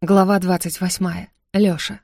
Глава 28. Лёша.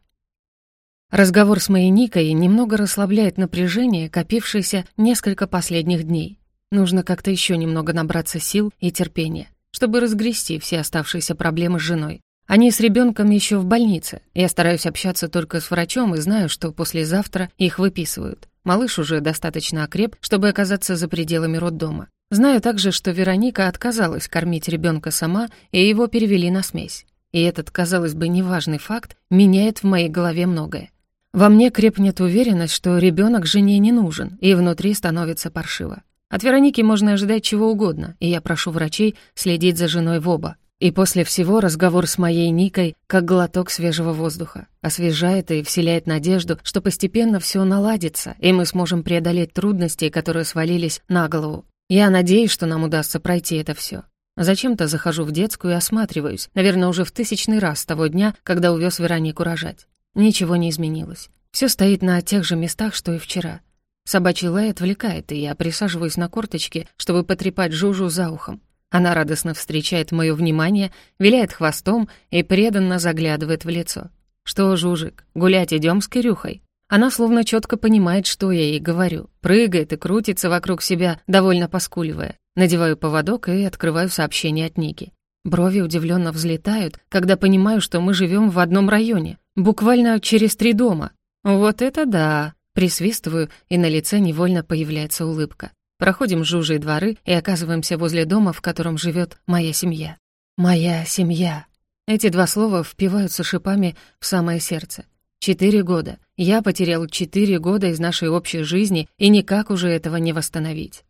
Разговор с моей Никой немного расслабляет напряжение, копившееся несколько последних дней. Нужно как-то ещё немного набраться сил и терпения, чтобы разгрести все оставшиеся проблемы с женой. Они с ребёнком ещё в больнице. Я стараюсь общаться только с врачом и знаю, что послезавтра их выписывают. Малыш уже достаточно окреп, чтобы оказаться за пределами роддома. Знаю также, что Вероника отказалась кормить ребёнка сама, и его перевели на смесь. И этот, казалось бы, неважный факт меняет в моей голове многое. Во мне крепнет уверенность, что ребенок жене не нужен, и внутри становится паршиво. От Вероники можно ожидать чего угодно, и я прошу врачей следить за женой в оба. И после всего разговор с моей Никой как глоток свежего воздуха. Освежает и вселяет надежду, что постепенно все наладится, и мы сможем преодолеть трудности, которые свалились на голову. Я надеюсь, что нам удастся пройти это все. Зачем-то захожу в детскую и осматриваюсь, наверное, уже в тысячный раз с того дня, когда увез Веронику рожать. Ничего не изменилось. Все стоит на тех же местах, что и вчера. Собачий лай отвлекает, и я присаживаюсь на корточки, чтобы потрепать Жужу за ухом. Она радостно встречает мое внимание, виляет хвостом и преданно заглядывает в лицо. «Что, Жужик, гулять идем с Кирюхой?» Она словно четко понимает, что я ей говорю, прыгает и крутится вокруг себя, довольно поскуливая. Надеваю поводок и открываю сообщение от Ники. Брови удивленно взлетают, когда понимаю, что мы живем в одном районе, буквально через три дома. Вот это да! Присвистываю, и на лице невольно появляется улыбка. Проходим жужжие дворы и оказываемся возле дома, в котором живет моя семья. Моя семья. Эти два слова впиваются шипами в самое сердце. Четыре года. Я потерял четыре года из нашей общей жизни, и никак уже этого не восстановить.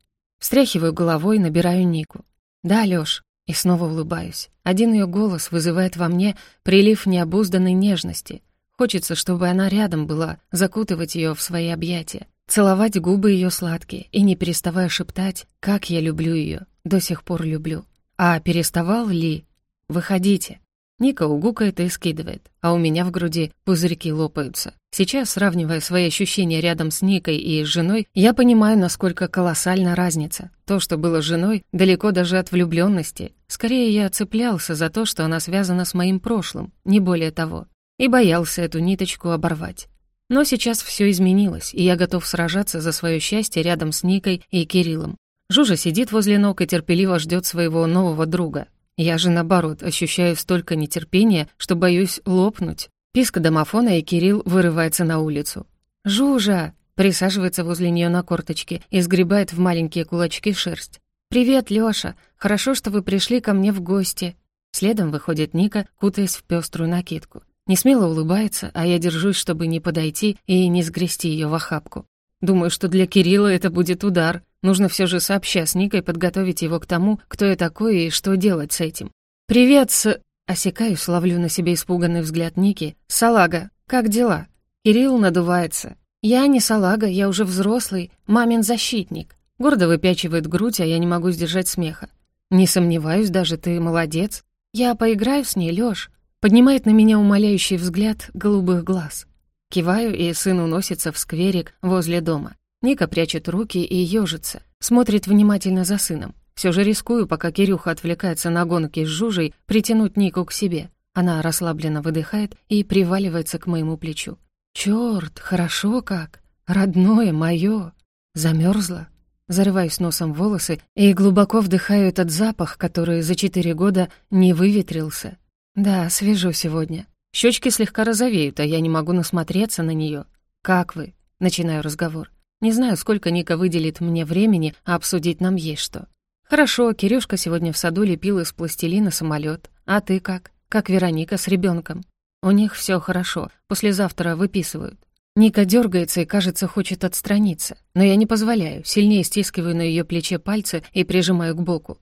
Встряхиваю головой, набираю Нику. «Да, Лёш». И снова улыбаюсь. Один её голос вызывает во мне прилив необузданной нежности. Хочется, чтобы она рядом была, закутывать её в свои объятия, целовать губы её сладкие и не переставая шептать, как я люблю её, до сих пор люблю. А переставал ли? Выходите. Ника угукает и скидывает, а у меня в груди пузырьки лопаются. Сейчас, сравнивая свои ощущения рядом с Никой и с женой, я понимаю, насколько колоссальна разница. То, что было с женой, далеко даже от влюбленности. Скорее, я цеплялся за то, что она связана с моим прошлым, не более того, и боялся эту ниточку оборвать. Но сейчас все изменилось, и я готов сражаться за свое счастье рядом с Никой и Кириллом. Жужа сидит возле ног и терпеливо ждет своего нового друга. Я же, наоборот, ощущаю столько нетерпения, что боюсь лопнуть. Писк домофона, и Кирилл вырывается на улицу. «Жужа!» присаживается возле нее на корточке и сгребает в маленькие кулачки шерсть. «Привет, Лёша! Хорошо, что вы пришли ко мне в гости!» Следом выходит Ника, кутаясь в пеструю накидку. Несмело улыбается, а я держусь, чтобы не подойти и не сгрести ее в охапку. Думаю, что для Кирилла это будет удар. Нужно все же сообща с Никой подготовить его к тому, кто я такой и что делать с этим. «Привет, с...» Осекаюсь, ловлю на себе испуганный взгляд Ники. «Салага, как дела?» Кирилл надувается. «Я не салага, я уже взрослый, мамин защитник». Гордо выпячивает грудь, а я не могу сдержать смеха. «Не сомневаюсь, даже ты молодец. Я поиграю с ней, Лёш». Поднимает на меня умоляющий взгляд голубых глаз. Киваю, и сын уносится в скверик возле дома. Ника прячет руки и ёжится, смотрит внимательно за сыном. Все же рискую, пока Кирюха отвлекается на гонки с Жужей, притянуть Нику к себе. Она расслабленно выдыхает и приваливается к моему плечу. Чёрт, хорошо как! Родное моё! Замёрзла. Зарываюсь носом в волосы и глубоко вдыхаю этот запах, который за четыре года не выветрился. Да, свежо сегодня. Щечки слегка розовеют, а я не могу насмотреться на неё. «Как вы?» — начинаю разговор. Не знаю, сколько Ника выделит мне времени, а обсудить нам есть что. Хорошо, Кирюшка сегодня в саду лепил из пластилина самолет. А ты как? Как Вероника с ребенком? У них все хорошо. Послезавтра выписывают. Ника дергается и, кажется, хочет отстраниться. Но я не позволяю, сильнее стискиваю на ее плече пальцы и прижимаю к боку.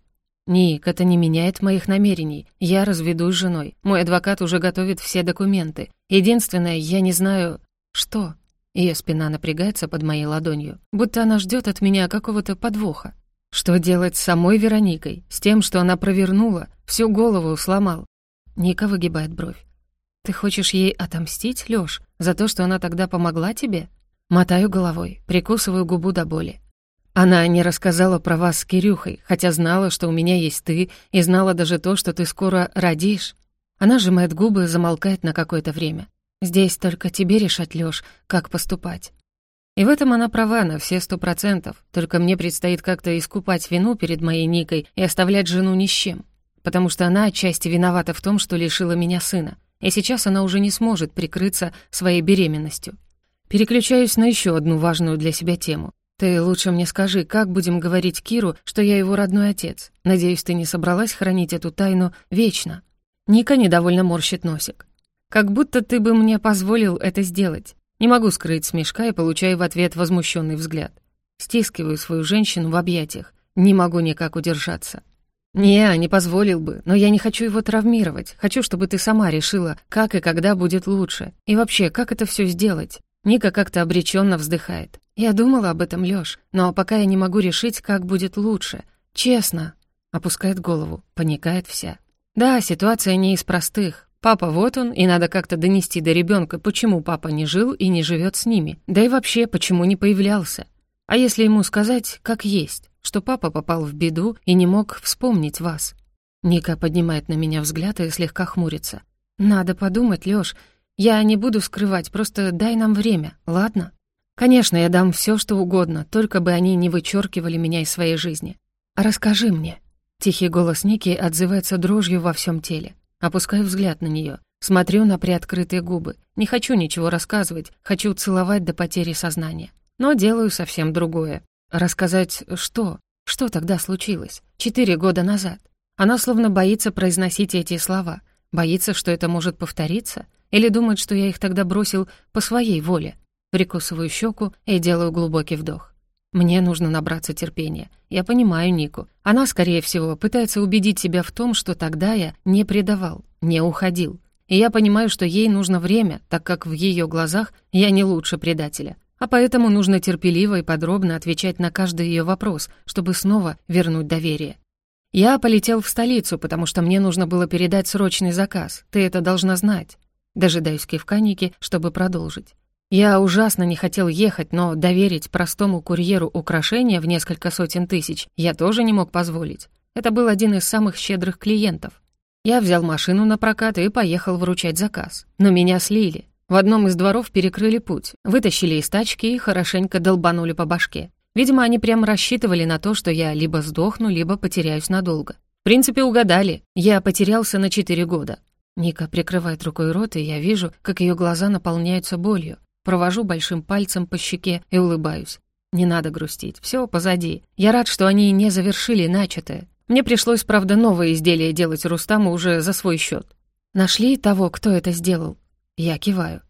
«Ник, это не меняет моих намерений. Я разведусь с женой. Мой адвокат уже готовит все документы. Единственное, я не знаю...» «Что?» Ее спина напрягается под моей ладонью, будто она ждет от меня какого-то подвоха. Что делать с самой Вероникой, с тем, что она провернула, всю голову сломал? Ника выгибает бровь. «Ты хочешь ей отомстить, Лёш, за то, что она тогда помогла тебе?» Мотаю головой, прикусываю губу до боли. Она не рассказала про вас с Кирюхой, хотя знала, что у меня есть ты, и знала даже то, что ты скоро родишь. Она сжимает губы, замолкает на какое-то время. «Здесь только тебе решать, Лёш, как поступать». И в этом она права на все сто процентов, только мне предстоит как-то искупать вину перед моей Никой и оставлять жену ни с чем. Потому что она отчасти виновата в том, что лишила меня сына, и сейчас она уже не сможет прикрыться своей беременностью. Переключаюсь на еще одну важную для себя тему. Ты лучше мне скажи, как будем говорить Киру, что я его родной отец? Надеюсь, ты не собралась хранить эту тайну вечно. Ника недовольно морщит носик. Как будто ты бы мне позволил это сделать. Не могу скрыть смешка и получаю в ответ возмущенный взгляд. Стискиваю свою женщину в объятиях. Не могу никак удержаться. «Не, не позволил бы, но я не хочу его травмировать. Хочу, чтобы ты сама решила, как и когда будет лучше. И вообще, как это все сделать?» Ника как-то обреченно вздыхает. «Я думала об этом, Лёш, но пока я не могу решить, как будет лучше. Честно». Опускает голову, паникает вся. «Да, ситуация не из простых. Папа вот он, и надо как-то донести до ребенка, почему папа не жил и не живет с ними. Да и вообще, почему не появлялся. А если ему сказать, как есть, что папа попал в беду и не мог вспомнить вас? Ника поднимает на меня взгляд и слегка хмурится. «Надо подумать, Лёш. Я не буду скрывать, просто дай нам время, ладно?» «Конечно, я дам все, что угодно, только бы они не вычеркивали меня из своей жизни. Расскажи мне». Тихий голос Ники отзывается дрожью во всем теле. Опускаю взгляд на нее, смотрю на приоткрытые губы. Не хочу ничего рассказывать, хочу целовать до потери сознания. Но делаю совсем другое. Рассказать что? Что тогда случилось? Четыре года назад. Она словно боится произносить эти слова. Боится, что это может повториться? Или думает, что я их тогда бросил по своей воле? Прикусываю щеку и делаю глубокий вдох. Мне нужно набраться терпения. Я понимаю Нику. Она, скорее всего, пытается убедить себя в том, что тогда я не предавал, не уходил. И я понимаю, что ей нужно время, так как в ее глазах я не лучше предателя. А поэтому нужно терпеливо и подробно отвечать на каждый ее вопрос, чтобы снова вернуть доверие. Я полетел в столицу, потому что мне нужно было передать срочный заказ. Ты это должна знать. Дожидаюсь кивка чтобы продолжить. Я ужасно не хотел ехать, но доверить простому курьеру украшения в несколько сотен тысяч я тоже не мог позволить. Это был один из самых щедрых клиентов. Я взял машину на прокат и поехал вручать заказ. Но меня слили. В одном из дворов перекрыли путь, вытащили из тачки и хорошенько долбанули по башке. Видимо, они прям рассчитывали на то, что я либо сдохну, либо потеряюсь надолго. В принципе, угадали. Я потерялся на четыре года. Ника прикрывает рукой рот, и я вижу, как ее глаза наполняются болью. Провожу большим пальцем по щеке и улыбаюсь. Не надо грустить, все позади. Я рад, что они не завершили начатое. Мне пришлось, правда, новое изделие делать Рустаму уже за свой счет. Нашли того, кто это сделал? Я киваю.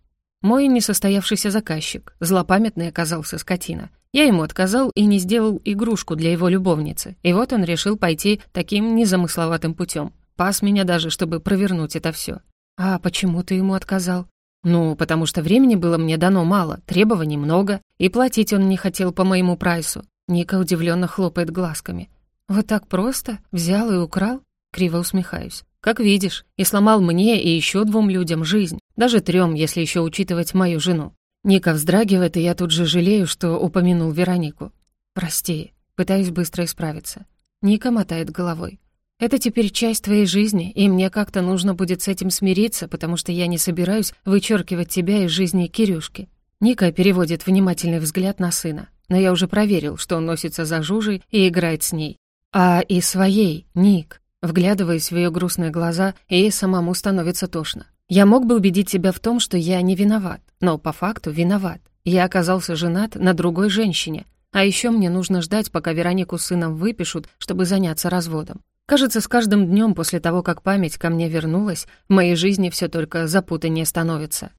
Мой несостоявшийся заказчик, злопамятный оказался скотина. Я ему отказал и не сделал игрушку для его любовницы. И вот он решил пойти таким незамысловатым путем. Пас меня даже, чтобы провернуть это все. А почему ты ему отказал? «Ну, потому что времени было мне дано мало, требований много, и платить он не хотел по моему прайсу». Ника удивленно хлопает глазками. «Вот так просто? Взял и украл?» Криво усмехаюсь. «Как видишь, и сломал мне и еще двум людям жизнь, даже трем, если еще учитывать мою жену». Ника вздрагивает, и я тут же жалею, что упомянул Веронику. «Прости, пытаюсь быстро исправиться». Ника мотает головой. Это теперь часть твоей жизни, и мне как-то нужно будет с этим смириться, потому что я не собираюсь вычеркивать тебя из жизни Кирюшки». Ника переводит внимательный взгляд на сына, но я уже проверил, что он носится за Жужей и играет с ней. А и своей, Ник. Вглядываясь в ее грустные глаза, ей самому становится тошно. Я мог бы убедить себя в том, что я не виноват, но по факту виноват. Я оказался женат на другой женщине, а еще мне нужно ждать, пока Веронику сыном выпишут, чтобы заняться разводом. Кажется, с каждым днем после того, как память ко мне вернулась, в моей жизни все только запутаннее становится.